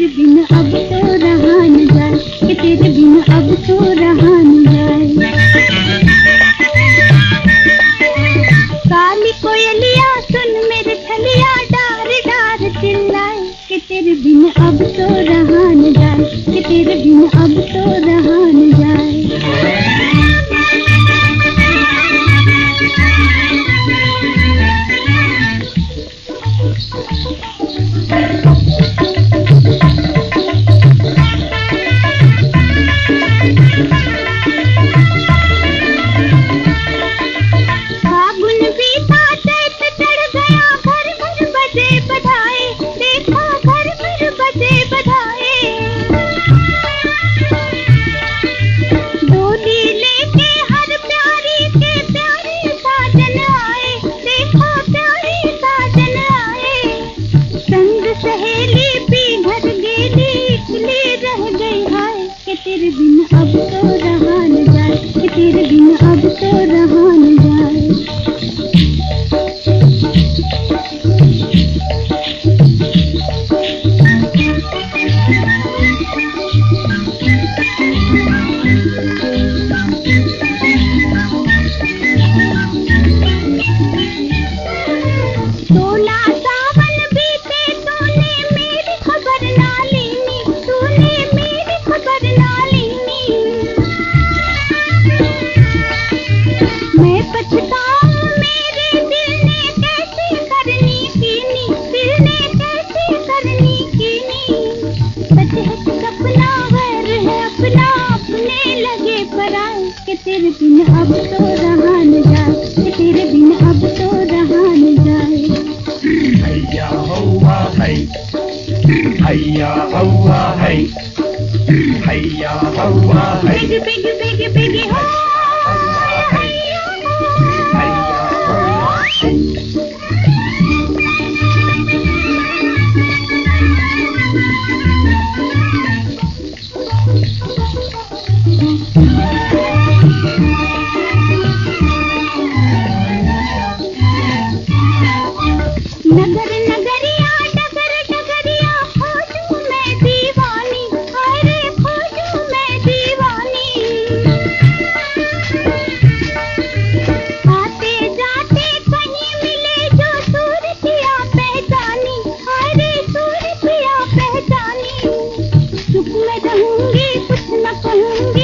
तेरे बिन अब तो रहा न जाए, कि तेरे बिन अब तो रहा न जाए काली कोयलिया सुन, मेरे छलिया डार डार चिल्लाए, कि तेरे बिन अब तो तेरे बिन अब तो रहा न जाए तेरे बिन अब Hey, hey, ya, hey, hey, hey रहूँगी कुछ न कहूँगी